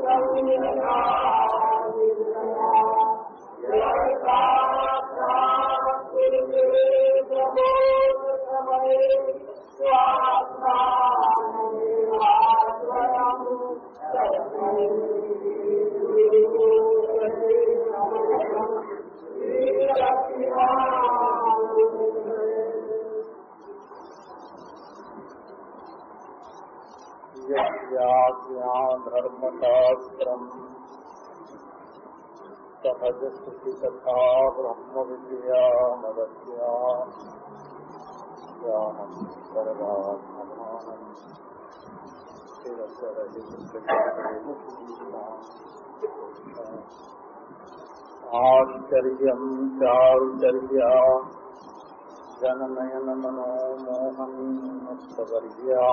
धर्मशास्त्रम् सहजस्थिति तथा ब्रह्म विद्या मदस्या ज्ञानम् सर्वात्ममानम् आश्चर्यम् चारुचर्या। जननयन मनोमोहन् मुक्तवर्या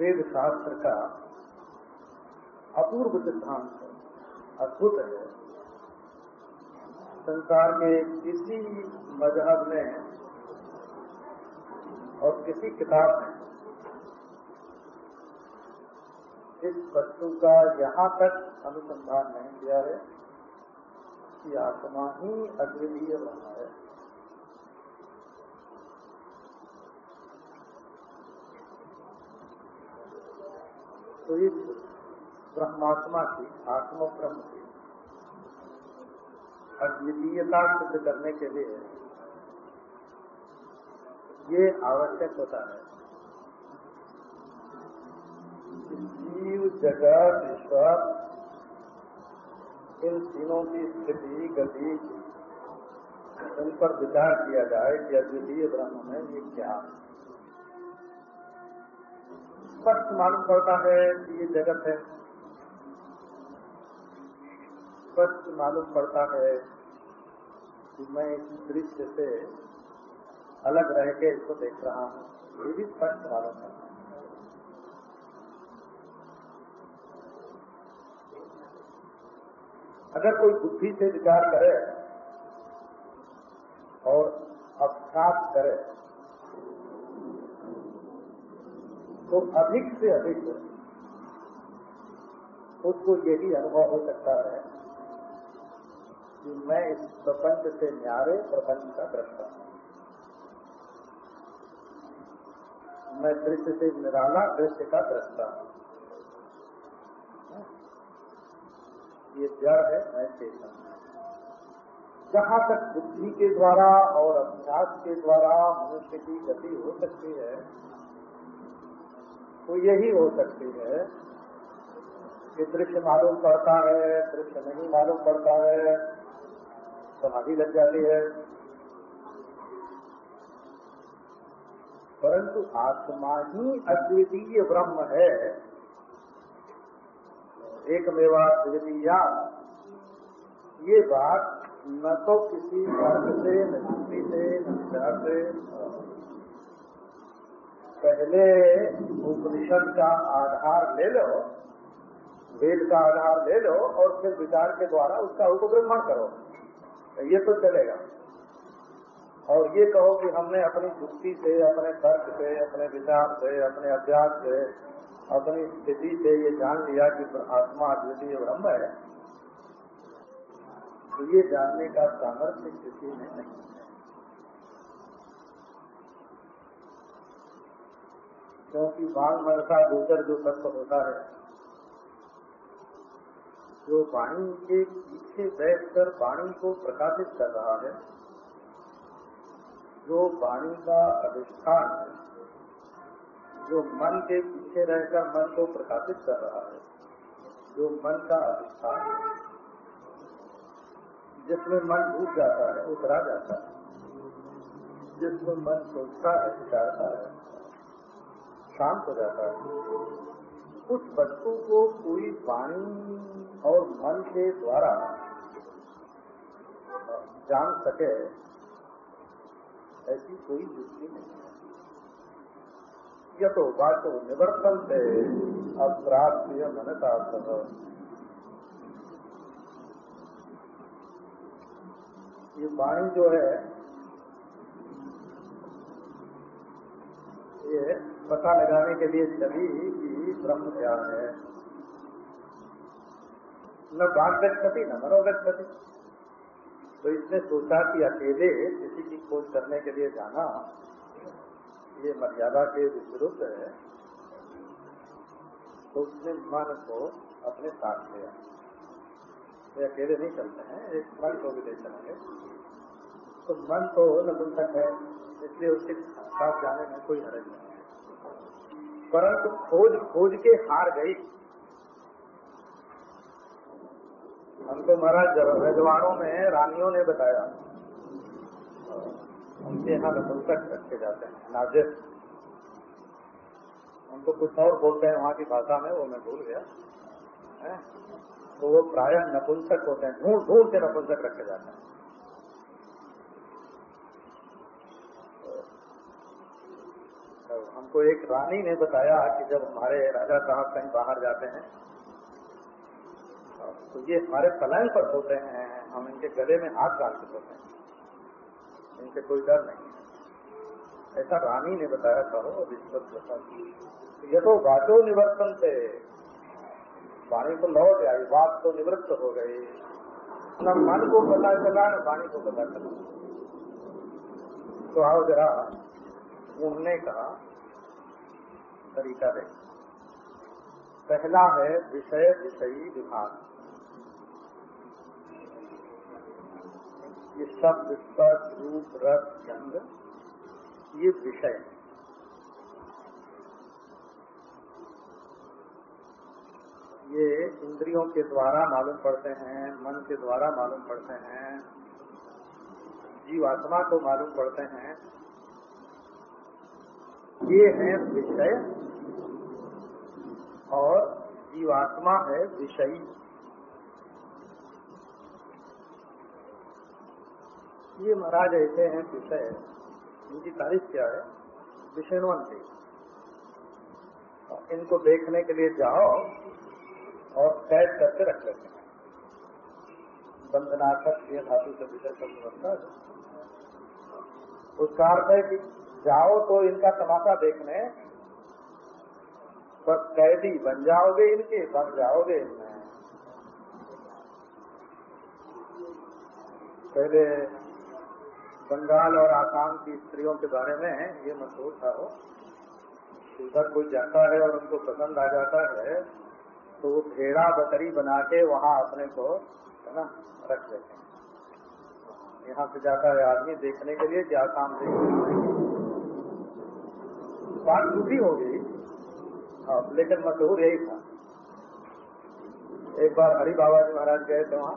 वेद शास्त्र का अपूर्व सिद्धांत अद्भुत है। संसार के किसी मज़हब में और किसी किताब में इस वस्तु का यहाँ तक अनुसंधान नहीं किया है कि आत्मा ही अद्वितीय बना है। तो इस ब्रह्मात्मा की आत्म ब्रह्म की अद्वितीयता सिद्ध करने के लिए ये आवश्यक होता है। जगत, ईश्वर, इन तीनों की स्थिति, गति इन पर विचार किया जाए कि अद्वितीय ब्रह्म में ये क्या स्पष्ट मालूम पड़ता है कि ये जगत है। स्पष्ट मालूम पड़ता है कि मैं इस दृश्य से अलग रह के इसको देख रहा हूँ। ये भी स्पष्ट मालूम पड़ता है। अगर कोई बुद्धि से विचार करे और अभ्यास करे तो अधिक से अधिक उसको यही अनुभव हो सकता है कि मैं इस प्रपंच से न्यारे प्रपंच का दृष्टा मैं दृश्य से निराला दृश्य का दृष्टा हूँ। ये जड़ है, मैं चेतन जहाँ तक बुद्धि के द्वारा और अभ्यास के द्वारा मनुष्य की गति हो सकती है तो यही हो सकती है कि दृश्य मालूम पड़ता है, दृश्य नहीं मालूम पड़ता है, समाधि लग जाती है। परंतु आत्मा ही अद्वितीय ब्रह्म है। एक मेवा द्वितीया। ये बात न तो किसी वर्ग से, न युक्ति से, न विचार से। पहले उपनिषद का आधार ले लो, वेद का आधार ले लो और फिर विचार के द्वारा उसका उपब्रह्मण करो। ये तो चलेगा। और ये कहो कि हमने अपनी युक्ति से, अपने तर्क से, अपने विचार से, अपने अभ्यास से अपनी स्थिति से ये जान लिया कि आत्मा अद्वितीय ब्रह्म है तो ये जानने का सामर्थ्य किसी में नहीं है। क्योंकि बाल मनसा गोचर जो तत्व होता है, जो वाणी के पीछे बैठकर वाणी को प्रकाशित कर रहा है, जो वाणी का अधिष्ठान है जो मन के पीछे रहकर मन को प्रकाशित कर रहा है, जो मन का अधिष्ठान जिसमें मन डूब जाता है, उतरा जाता है, जिसमें मन सोचता है, विचारता है, शांत हो जाता है। उस वस्तु को कोई वाणी और मन के द्वारा जान सके, ऐसी कोई युक्ति नहीं है। यह तो बात तो निवर्तन से अप्राप्य मनता ये वाणी जो है, ये पता लगाने के लिए चली कि ब्रह्म क्या है। न बात गति न मनोगति तो इसने सोचा कि अकेले किसी की खोज करने के लिए जाना ये मर्यादा के विरुद्ध है तो उसने मन को अपने साथ लिया। वे अकेले नहीं चलते हैं, एक मन को भी ले चलेंगे। तो मन तो नपुंसक है, इसलिए उसके साथ जाने में कोई हरज नहीं है। परंतु खोज खोज के हार गई। हमको महाराज रजवाड़ों में रानियों ने बताया उनके यहाँ नपुंसक रखे जाते हैं, नाजिर। उनको कुछ और बोलते हैं, वहाँ की भाषा में, वो मैं भूल गया? तो वो प्राय नपुंसक होते हैं, ढूंढ ढूंढ के नपुंसक रखे जाते हैं। तो हमको एक रानी ने बताया कि जब हमारे राजा साहब कहीं बाहर जाते हैं तो ये हमारे पलंग पर होते हैं, हम इनके गले में हाथ डाल के होते हैं। इनसे कोई डर नहीं है। ऐसा रानी ने बताया था वो विश्वत ये तो वाचो निवर्तन थे। वाणी तो लौट आई, बात तो निवृत्त हो गई। न मन को पता चला, न वाणी को पता चला। तो आओ जरा ढूँढने का तरीका देख। पहला है विषय विषयी विभाग। ये शब्द स्पर्श रूप रस गंध ये विषय ये इंद्रियों के द्वारा मालूम पड़ते हैं, मन के द्वारा मालूम पड़ते हैं, जीवात्मा को मालूम पड़ते हैं। ये है विषय और जीवात्मा है विषयी। ये महाराज ऐसे हैं विषय इनकी तारीफ़ क्या है? विषयवंती इनको देखने के लिए जाओ और कैद करके रख लेते हैं। बंधनाथक ये धातु से विषय शब्द बनता है। उसका अर्थ है कि जाओ तो इनका तमाशा देखने, पर कैदी बन जाओगे इनके, बन जाओगे इनमें। पहले बंगाल और आसाम की स्त्रियों के बारे में ये मशहूर था हो उधर कोई जाता है और उनको पसंद आ जाता है तो वो भेड़ा बकरी बना के वहाँ अपने को, है ना, रख लेते हैं। यहाँ से जाता है आदमी देखने के लिए क्या काम देखने बात दूसरी हो गई। लेकिन मशहूर यही था। एक बार हरि बाबा जी महाराज गए थे वहाँ।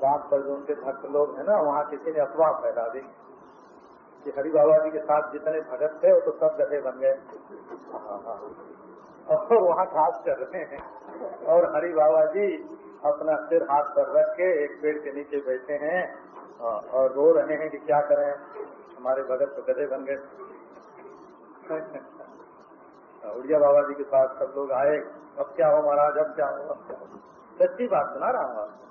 बात पर जो उनके भक्त लोग हैं ना, वहाँ किसी ने अफवाह फैला दी कि हरि बाबा जी के साथ जितने भगत थे, वो तो सब गधे बन गए। और वहाँ खास कर रहे हैं। और हरि बाबा जी अपना सिर हाथ पर रख के एक पेड़ के नीचे बैठे हैं और रो रहे हैं कि क्या करें। हमारे भगत तो गधे बन गए। उड़िया बाबा जी के पास सब लोग आए। अब क्या हो महाराज, अब क्या हो हो सच्ची बात सुना रहा हूँ तो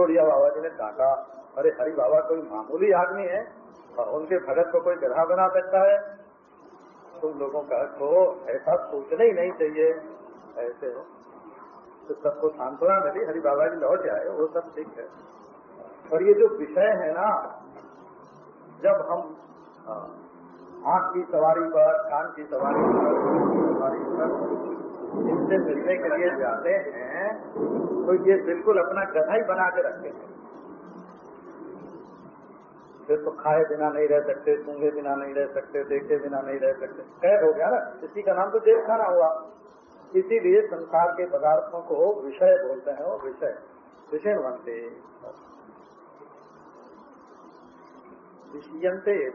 उड़िया बाबा जी ने डांटा। अरे, हरि बाबा, कोई मामूली आदमी है? और उनके भगत को कोई गधा बना सकता है? तुम लोगों का तो ऐसा सोचना ही नहीं चाहिए। ऐसे हो। तो सबको सांत्वना मिली, हरि बाबा जी लौट आए, वो सब ठीक है। और ये जो विषय है ना, जब हम आँख की सवारी पर, कान की सवारी पर सवारी पर इनसे मिलने के लिए जाते हैं तो ये बिल्कुल अपना गधा ही बना के रखते हैं। फिर तो खाए बिना नहीं रह सकते, सूंघे बिना नहीं रह सकते, देखे बिना नहीं रह सकते। कैद हो गया ना? इसी का नाम तो जेल खाना हुआ। इसीलिए संसार के पदार्थों को विषय बोलते हैं, वो विषय। विषय बनते विषयंते ये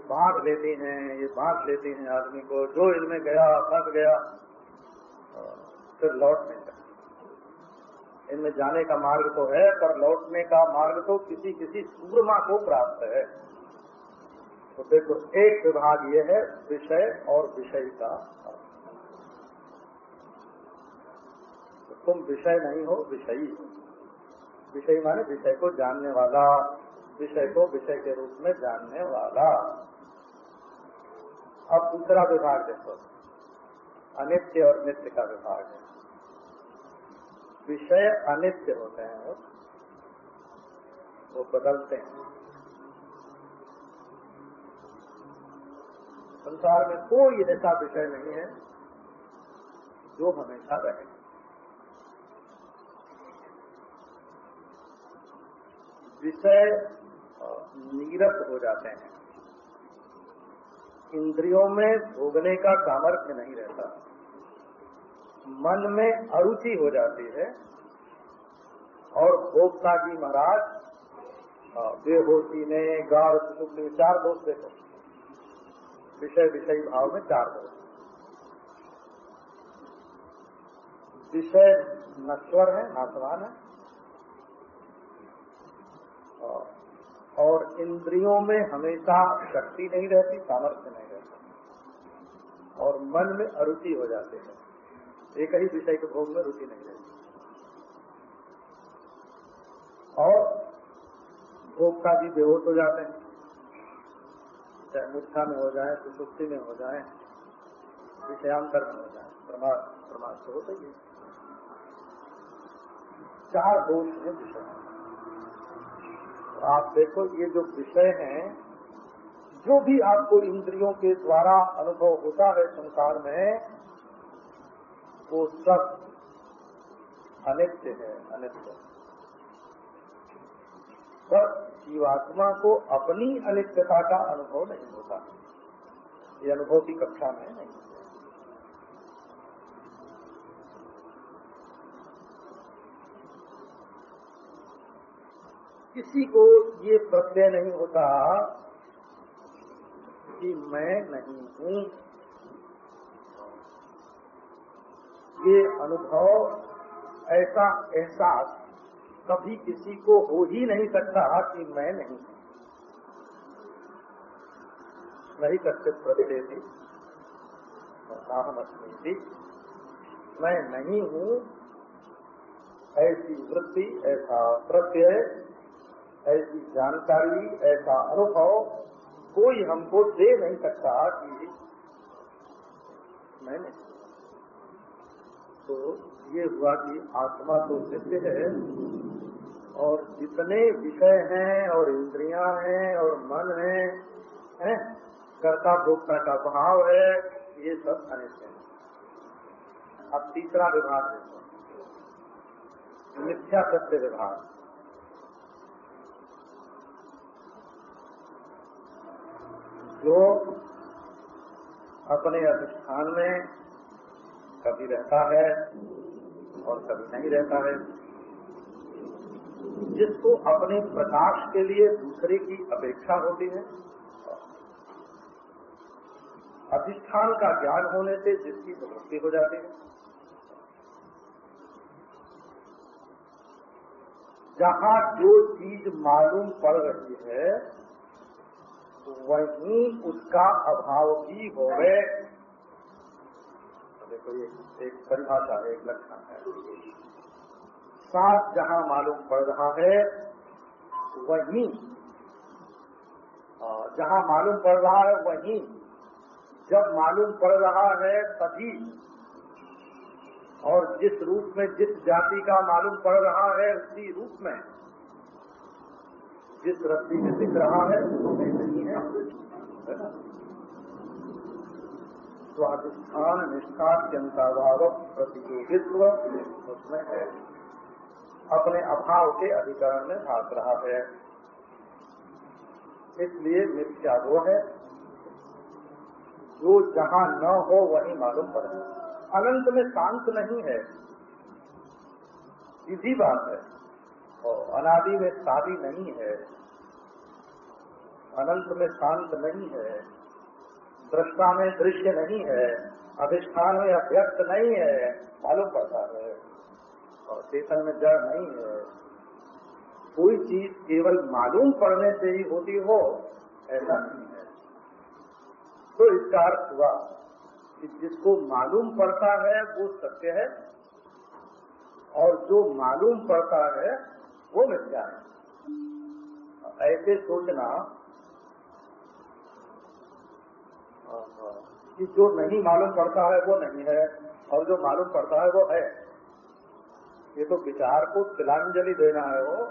बांट लेती हैं, ये बांट लेते हैं आदमी को। जो इनमें गया, फंस गया, फिर लौट नहीं सकता इनमें जाने का मार्ग तो है, पर लौटने का मार्ग तो किसी किसी सूरमा को प्राप्त है। तो देखो, एक विभाग ये है, विषय और विषय का। तो तुम विषय नहीं हो, विषयी। विषय माने विषय को जानने वाला। विषय को विषय के रूप में जानने वाला। अब दूसरा विभाग देखो। अनित्य और नित्य का विभाग है। विषय अनित्य होते हैं वो। बदलते हैं। संसार में कोई ऐसा विषय नहीं है जो हमेशा रहे। विषय नीरस हो जाते हैं। इंद्रियों में भोगने का सामर्थ्य नहीं रहता। मन में अरुचि हो जाती है और भोक्ता जी महाराज बेहोशी ने गाढ़ सुख चार दोष देखो विषय विषय भाव में चार दोष विषय नश्वर है नासवान है। इंद्रियों में हमेशा शक्ति नहीं रहती, सामर्थ्य नहीं रहती। और मन में अरुचि हो जाते हैं। एक ही विषय के भोग में रुचि नहीं रहती। और भोग का भी बेहोश हो जाते हैं। चाहे मूर्छा में हो जाए, सुसुप्ति में हो जाए, विषयांतर में हो जाए, प्रमाद प्रमाद तो होता ही। चार दोष है विषय। आप देखो, ये जो विषय हैं, जो भी आपको इंद्रियों के द्वारा अनुभव होता है संसार में, वो सब अनित्य है, अनित्य। पर जीवात्मा को अपनी अनित्यता का अनुभव नहीं होता। ये अनुभव की कक्षा में नहीं किसी को ये प्रत्यय नहीं होता कि मैं नहीं हूँ। ये अनुभव ऐसा एहसास कभी किसी को हो ही नहीं सकता कि मैं नहीं हूँ। नहीं करते प्रत्यय थी मैं नहीं हूँ, ऐसी वृत्ति, ऐसा प्रत्यय ऐसी जानकारी ऐसा अनुभव कोई हमको दे नहीं सकता कि मैंने। तो ये हुआ कि आत्मा तो नित्य है और जितने विषय हैं और इंद्रियाँ हैं और मन है, है कर्ता भोक्ता का भाव है ये सब अनित्य है। अब तीसरा विभाग है। मिथ्या सत्य विभाग। जो अपने अधिष्ठान में कभी रहता है और कभी नहीं रहता है, जिसको अपने प्रकाश के लिए दूसरे की अपेक्षा होती है। अधिष्ठान का ज्ञान होने से जिसकी प्रवृत्ति हो जाती है। जहाँ जो चीज़ मालूम पड़ रही है वहीं उसका अभाव भी हो गए देखो ये एक परिभाषा है एक लक्षण है। साथ जहाँ मालूम पड़ रहा है, वहीं जहाँ मालूम पड़ रहा है, वहीं। जब मालूम पड़ रहा है तभी, और जिस रूप में जिस जाति का मालूम पड़ रहा है उसी रूप में, जिस रस्सी में दिख रहा है उसमें है स्वाधिष्ठान निष्ठा चिंताभाव प्रतियोगित्व उसमें है। अपने अभाव के अधिकरण में भाग रहा है। इसलिए मिथ्या वो है। जो जहाँ न हो वहीं मालूम पड़े। अनंत में शांत नहीं है। सीधी बात है। और अनादि में शादी नहीं है। अनंत में शांत नहीं है, दृष्टा में दृश्य नहीं है, अधिष्ठान में अभ्यक्त नहीं है, मालूम पड़ता है। और चेतन में जड़ नहीं है। कोई चीज़ केवल मालूम पड़ने से ही होती हो, ऐसा नहीं है। तो इसका अर्थ हुआ कि जिसको मालूम पड़ता है, वो सत्य है, और जो मालूम पड़ता है, वो मिथ्या है। ऐसे सोचना कि जो नहीं मालूम पड़ता है, वो नहीं है, और जो मालूम पड़ता है, वो है। ये तो विचार को तिलांजलि देना है वो।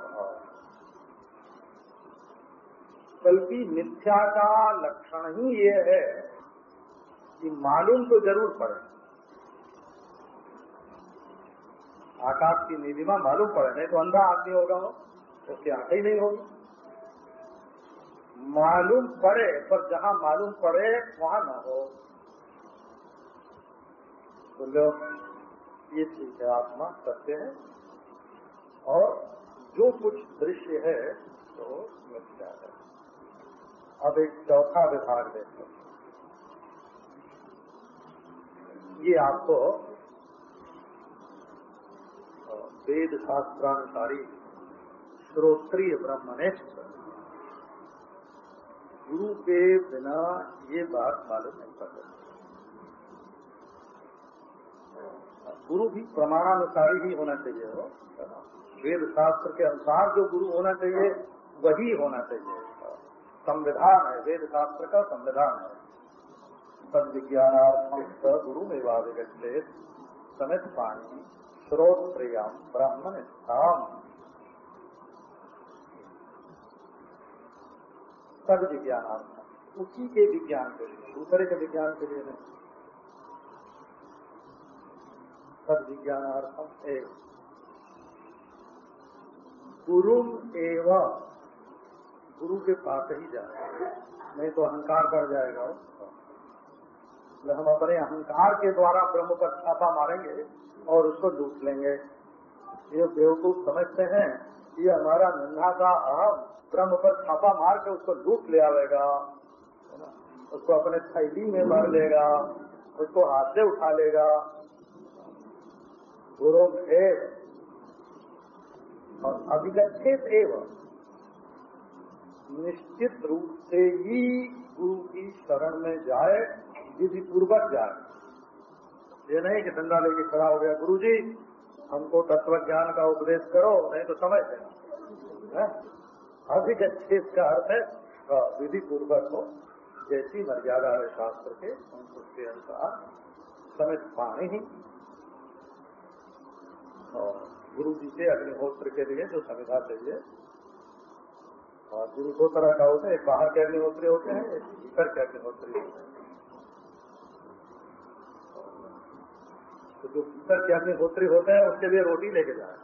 बल्कि मिथ्या का लक्षण ही ये है कि मालूम तो ज़रूर पड़े। आकाश की निधिमा मालूम पड़े, नहीं तो अंधा आदमी होगा वो, उसकी आँखें ही नहीं होगी। मालूम पड़े, पर जहाँ मालूम पड़े, वहाँ न हो। तो बोलो ये ठीक है आत्मा, सत्य है। और जो कुछ दृश्य है तो मिथ्या है। अब एक चौथा विभाग देखो। ये आपको वेद शास्त्रानुसारी श्रोत्रिय ब्रह्मनिष्ठ गुरु के बिना ये बात मालूम नहीं पड़ गुरु भी प्रमाणानुसारी ही होना चाहिए, हो। वेद शास्त्र के अनुसार जो गुरु होना चाहिए, वही होना चाहिए। संविधान है, वेद शास्त्र का संविधान है। सद विज्ञानार्थ गुरु में वादिगछे समित पाणी स्रोत प्रियम ब्राह्मण स्थान सद विज्ञानार्थ उसी के विज्ञान के लिए, दूसरे के विज्ञान के लिए नहीं। तद विज्ञानार्थम एक गुरु एवं। गुरु के पास ही जाए। नहीं तो अहंकार बढ़ जाएगा। तो हम अपने अहंकार के द्वारा ब्रह्म पर छापा मारेंगे और उसको लूट लेंगे। ये बेवकूफ़ समझते हैं ये हमारा नन्हा का अहम ब्रह्म पर छापा मार के उसको लूट ले आवेगा उसको अपने थैली में भर लेगा, उसको हाथ से उठा लेगा। गुरु एव और अभिगछित एवं निश्चित रूप से ही गुरु की शरण में जाए, विधि पूर्वक जाए। ये नहीं कि धंधा लेके खड़ा हो गया गुरु जी हमको तत्व ज्ञान का उपदेश करो, नहीं तो समझ लेना अभिगछित का अर्थ है विधि पूर्वक हो, जैसी मर्यादा है शास्त्र के उसके अनुसार समझ पानी ही। और गुरु जी के अग्निहोत्र के लिए जो संविधा चाहिए, और गुरु दो तरह का होते हैं एक बाहर के अग्निहोत्री होते हैं एक भीतर के अग्निहोत्री होते हैं। तो जो भीतर के अग्निहोत्री होते हैं, उसके लिए रोटी लेके जाए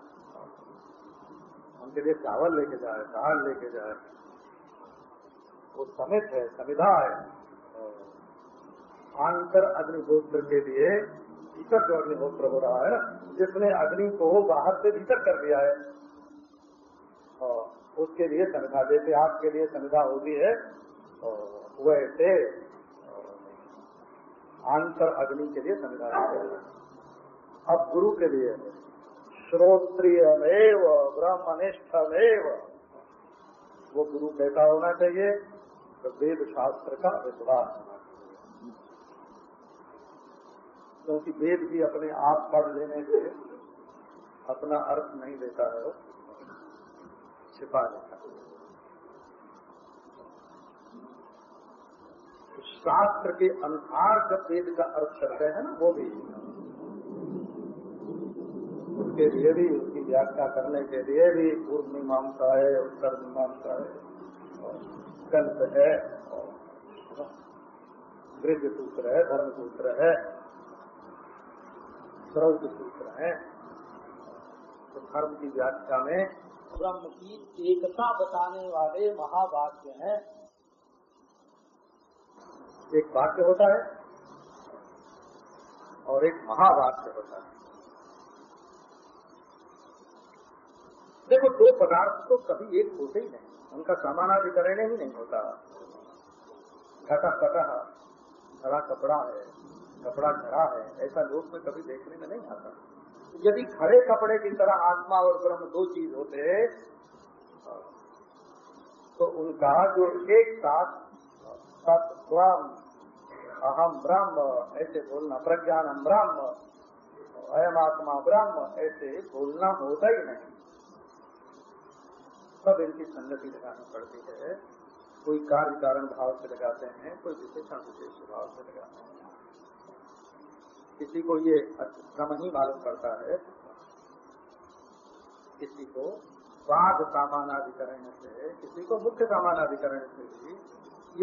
उनके लिए चावल लेके जाए, दाल लेके जाए। वो समित है संविधा है। आंतर अग्निहोत्र के लिए भीतर जो अग्निहोत्र हो रहा है, जिसने अग्नि को बाहर से भीतर कर दिया है। और उसके लिए संविधा जैसे आपके लिए संविधा होती है वैसे आंतर अग्नि के लिए संविधा अब गुरु के लिए श्रोत्रियमेव, ब्रह्मनिष्ठमेव। वो गुरु कैसा होना चाहिए? तो वेद शास्त्र का विश्वास होना चाहिए। क्योंकि वेद भी अपने आप पढ़ लेने से अपना अर्थ नहीं देता है छिपा लेता है। तो शास्त्र के अनुसार जब वेद का अर्थ करते हैं ना, वो भी उसके लिए भी, उसकी व्याख्या करने के लिए भी पूर्व मीमांसा है उत्तर मीमांसा है कल्प है वृद्ध सूत्र है, धर्म सूत्र है श्रौत सूत्र है। तो धर्म की व्याख्या में ब्रह्म की एकता बताने वाले महावाक्य हैं। एक वाक्य होता है और एक महावाक्य होता है। देखो, दो पदार्थ तो कभी एक होते ही नहीं। उनका समानाधिकरण ही नहीं होता। घटा कटा घड़ा कपड़ा है, कपड़ा घड़ा है, ऐसा लोग में कभी देखने में नहीं आता। यदि खड़े कपड़े की तरह आत्मा और ब्रह्म दो चीज़ होते तो उनका जो एक साथ सत्वम अहम ब्रह्म, ऐसे बोलना प्रज्ञानम ब्रह्म अयम आत्मा ब्रह्म, ऐसे बोलना होता ही नहीं। सब इनकी संगति लगानी पड़ती है। कोई कार्य कारण भाव से लगाते हैं, कोई विशेषण विशेष भाव से लगाते हैं। किसी को ये भ्रम ही मालूम पड़ता है। किसी को बाघ सामानाधिकरण से, किसी को मुख्य सामानाधिकरण से भी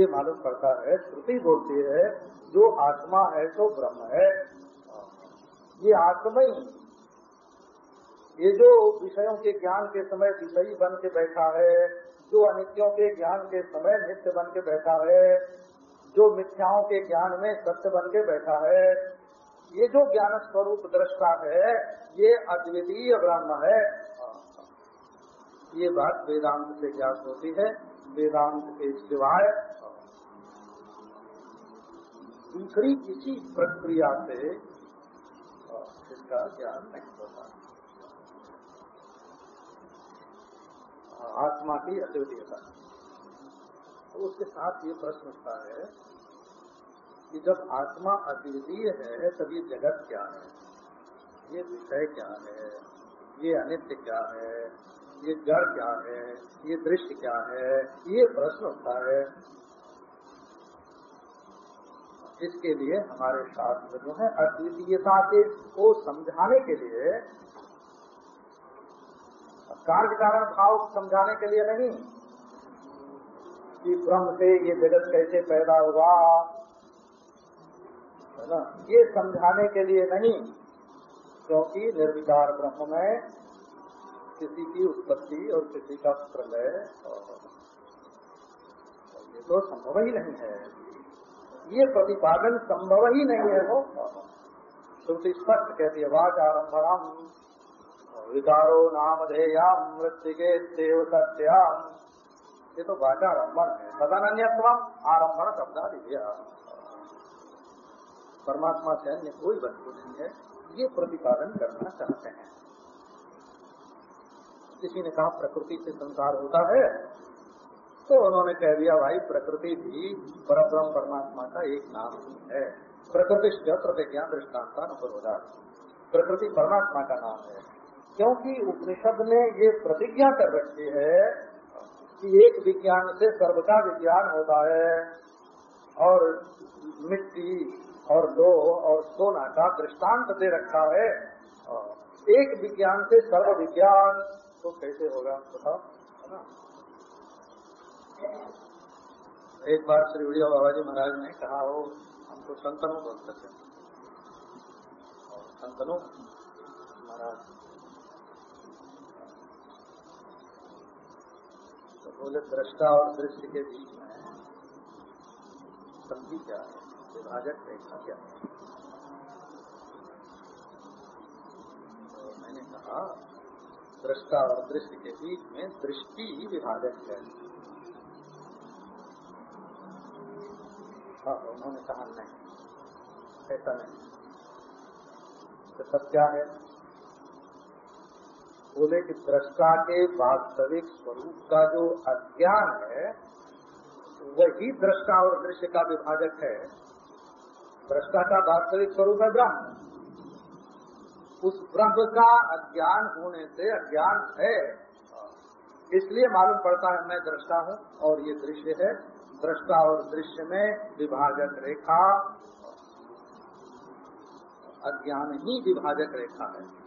ये मालूम पड़ता है। श्रुति बोलती है, जो आत्मा है तो ब्रह्म है। ये आत्मा ही ये जो विषयों के ज्ञान के समय विषयी बन के बैठा है, जो अनित्यों के ज्ञान के समय नित्य बन के बैठा है, जो मिथ्याओं के ज्ञान में सत्य बन के बैठा है, ये जो ज्ञान स्वरूप दृष्टा है, ये अद्वितीय ब्रह्म है। ये बात वेदांत से ज्ञात होती है। वेदांत के सिवाय दूसरी किसी प्रक्रिया से इसका ज्ञान नहीं होता। आत्मा की अद्वितीयता। तो उसके साथ ये प्रश्न उठता है कि जब आत्मा अद्वितीय है, तब ये जगत क्या है? ये विषय क्या है? ये अनित्य क्या है? ये जड़ क्या है? ये दृश्य क्या है? ये प्रश्न होता है। इसके लिए हमारे शास्त्र जो है, अद्वितीयता के को समझाने के लिए कार्य कारण भाव समझाने के लिए नहीं। कि ब्रह्म से ये जगत कैसे पैदा हुआ, है ना? ये समझाने के लिए नहीं, क्योंकि निर्विकार ब्रह्म में किसी की उत्पत्ति और किसी का प्रलय ये तो संभव ही नहीं है। ये प्रतिपादन संभव ही नहीं है वो। श्रुति स्पष्ट कहती है वाच आरम्भम विकारो नाम धेयाम मृत्यु के देव सत्याम। ये तो वाचारंभन है। तदन्यत्व आरंभन शब्दादि परमात्मा से अन्य कोई वस्तु नहीं है। ये प्रतिपादन करना चाहते हैं। किसी ने कहा, प्रकृति से संसार होता है तो उन्होंने कह दिया, भाई, प्रकृति भी परब्रह्म परमात्मा का एक नाम ही है। प्रकृति प्रतिज्ञा दृष्टान्ता न प्रकृति परमात्मा का नाम है। क्योंकि उपनिषद ने ये प्रतिज्ञा कर रखी है कि एक विज्ञान से सर्व का विज्ञान होता है। और मिट्टी और लो और सोना का दृष्टांत दे रखा है। एक विज्ञान से सर्व विज्ञान तो कैसे होगा बताओ? एक बार श्री उड़िया बाबा जी महाराज ने कहा हो हमको संतनों बोलते थे। संतनों, महाराज बोले, दृष्टा और दृश्य के बीच में संधि क्या है? विभाजक रेखा क्या तो मैंने कहा, दृष्टा और दृश्य के बीच में दृष्टि ही विभाजक है। हाँ उन्होंने कहा, नहीं, ऐसा नहीं। तो सब क्या है? बोले कि दृष्टा के वास्तविक स्वरूप का जो अज्ञान है, वही दृष्टा और दृश्य का विभाजक है। दृष्टा का वास्तविक स्वरूप है ब्रह्म। उस ब्रह्म का अज्ञान होने से अज्ञान है। इसलिए मालूम पड़ता है मैं दृष्टा हूँ और ये दृश्य है। दृष्टा और दृश्य में विभाजक रेखा, अज्ञान ही विभाजक रेखा है।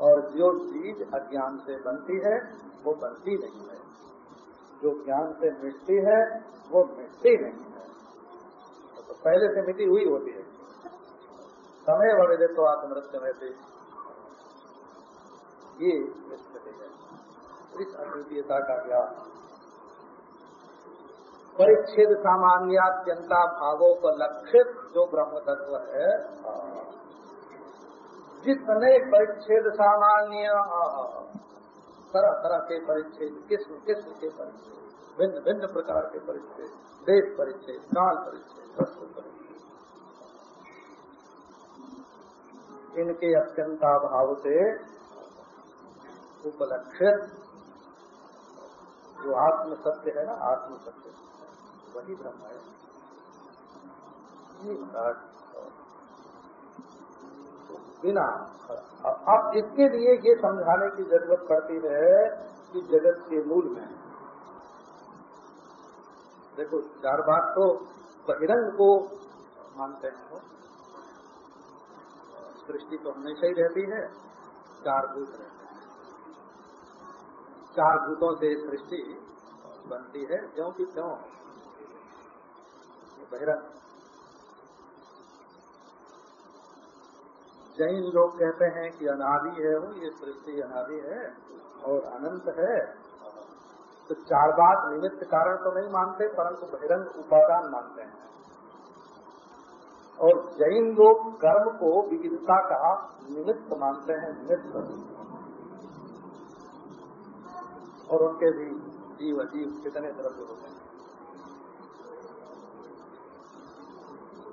और जो चीज़ अज्ञान से बनती है, वो बनती नहीं है। जो ज्ञान से मिटती है, वो मिटती नहीं है। तो पहले से मिटी हुई होती है। समय वगैरह तो आत्मृत्य में थे ये स्थिति है। इस अद्वितीयता का ज्ञान। परिच्छेद सामान्यत्यंता भावों को लक्षित जो ब्रह्म तत्व है जितने परिच्छेद सामान्य? तरह तरह के परिच्छेद किस्म किस्म के परिच्छेद? भिन्न भिन्न प्रकार के परिच्छेद, देश परिच्छेद, काल परिच्छेद इनके अत्यंताभाव से उपलक्षित जो आत्म सत्य है ना, आत्म सत्य। वही ब्रह्म है। बिना। अब इसके लिए ये समझाने की ज़रूरत पड़ती है कि जगत के मूल में, देखो, चार बात तो बहिरंग को मानते हैं सृष्टि तो हमेशा ही रहती है, चार भूत रहते हैं। चार भूतों से सृष्टि बनती है, क्योंकि क्यों? बहिरंग। जैन लोग कहते हैं कि अनादि है, वो ये सृष्टि अनादि है और अनंत है। तो चार बात निमित्त कारण तो नहीं मानते, परंतु बहिरंग उपादान मानते हैं। और जैन लोग कर्म को विविधता का निमित्त मानते हैं, निमित्त। और उनके भी जीव अजीव कितने द्रव्य होते हैं।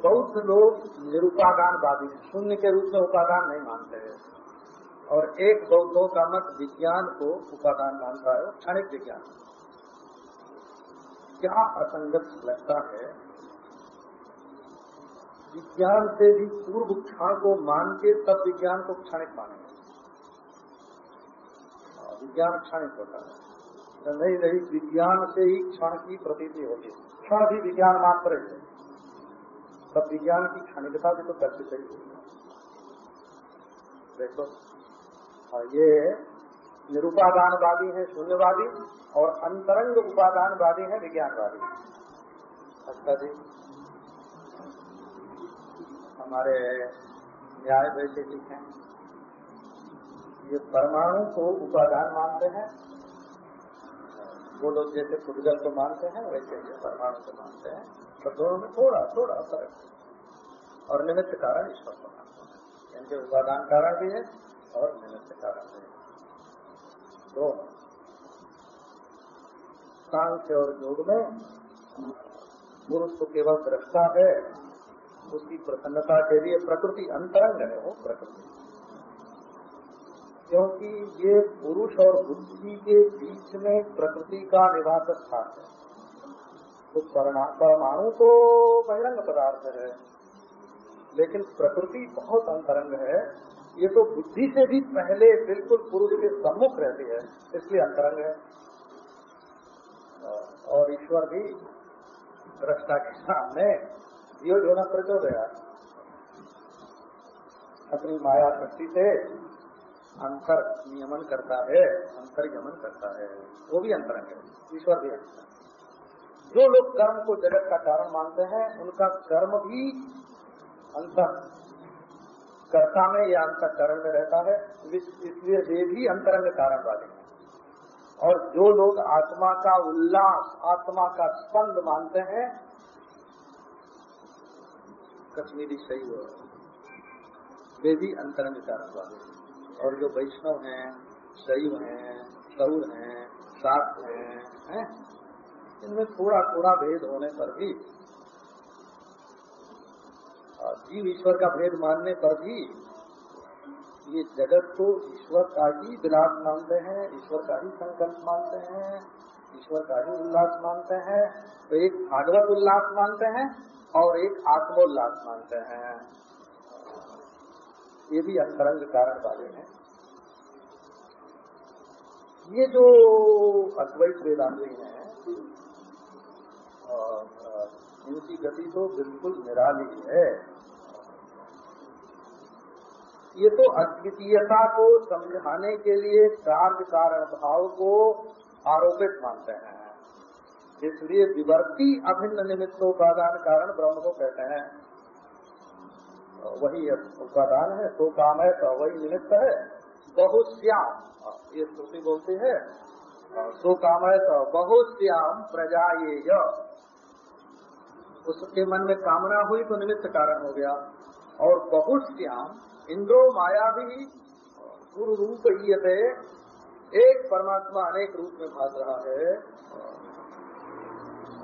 बौद्ध लोग निरुपादान निरुपादानवादी शून्य के रूप में उपादान नहीं मानते हैं। और एक बौद्धों का मत विज्ञान को उपादान मानता है क्षणिक विज्ञान। क्या असंगत लगता है? विज्ञान से भी पूर्व क्षण को मान के तब विज्ञान को क्षणिक मानेंगे विज्ञान क्षणिक होता है। तो नहीं नहीं, विज्ञान से ही क्षण की प्रतीति होती है। क्षण भी विज्ञान मात्र है। तब विज्ञान की क्षणिकता भी तो करती चाहिए। देखो और ये निरुपादानवादी है, शून्यवादी, और अंतरंग उपादानवादी है, विज्ञानवादी। अच्छा जी। हमारे न्याय वैशेषिक हैं। ये परमाणु को उपादान मानते हैं। वो लोग जैसे पुद्गल को मानते हैं, वैसे ये परमाणु को मानते हैं। तो दोनों में थोड़ा थोड़ा फ़र्क और निमित्त कारण ईश्वर को मानते हैं इनके उपादान कारण भी है और निमित्त कारण भी है। सांख्य और योग में पुरुष तो केवल दृष्टा है, उसकी प्रसन्नता के लिए प्रकृति अंतरंग है, वो प्रकृति। क्योंकि ये पुरुष और बुद्धि के बीच में प्रकृति का निवास स्थान है। तो परमाणु तो बहिरंग पदार्थ है। लेकिन प्रकृति बहुत अंतरंग है। ये तो बुद्धि से भी पहले बिल्कुल पुरुष के सम्मुख रहती है, इसलिए अंतरंग है। और ईश्वर भी दृष्टा के सामने यो जो न प्रचोदया। अपनी माया शक्ति से अंतर नियमन करता है अंतर यमन करता है। वो भी अंतरंग है। ईश्वर भी अंतर जो लोग कर्म को जगत का कारण मानते हैं, उनका कर्म भी अंतर कर्ता में या अंतकरण में रहता है इसलिए वे भी अंतरंग कारण वाले हैं। और जो लोग आत्मा का उल्लास, आत्मा का स्पंद मानते हैं, कश्मीरी सही हो वे भी अंतरंग कारण वाले हैं। और जो वैष्णव हैं शैव हैं सौर हैं सात हैं, है? इनमें थोड़ा थोड़ा भेद होने पर भी जीव ईश्वर का भेद मानने पर भी, ये जगत को ईश्वर का ही विलास मानते हैं, ईश्वर का ही संकल्प मानते हैं, ईश्वर का ही उल्लास मानते हैं तो एक भागवत उल्लास मानते हैं और एक आत्मोल्लास मानते हैं। ये भी अंतरंग कारण वाले हैं। ये जो अद्वैत वेदांति हैं इनकी गति तो बिल्कुल निराली है। ये तो अद्वितीयता को समझाने के लिए कार्य कारण भाव को आरोपित मानते हैं। इसलिए विवर्ती अभिन्न निमित्त उपादान कारण ब्रह्म को कहते हैं। वही उपादान है तो काम है तो वही निमित्त है। बहुत श्याम, ये श्रुति बोलती है। सो काम है तो बहुश्याम प्रजा ये उसके मन में कामना हुई तो निमित्त कारण हो गया। और बहुश्याम इंद्रो माया भी गुरु रूप थे एक परमात्मा अनेक रूप में भाग रहा है।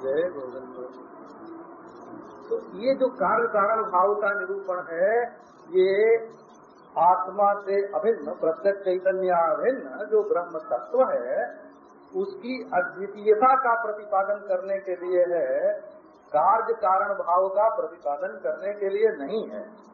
जय गोविंद। तो ये जो कार्य कारण भाव का निरूपण है, ये आत्मा से अभिन्न, प्रत्यक्ष चैतन्य अभिन्न जो ब्रह्म तत्व है, उसकी अद्वितीयता का प्रतिपादन करने के लिए है। कार्य कारण भाव का प्रतिपादन करने के लिए नहीं है।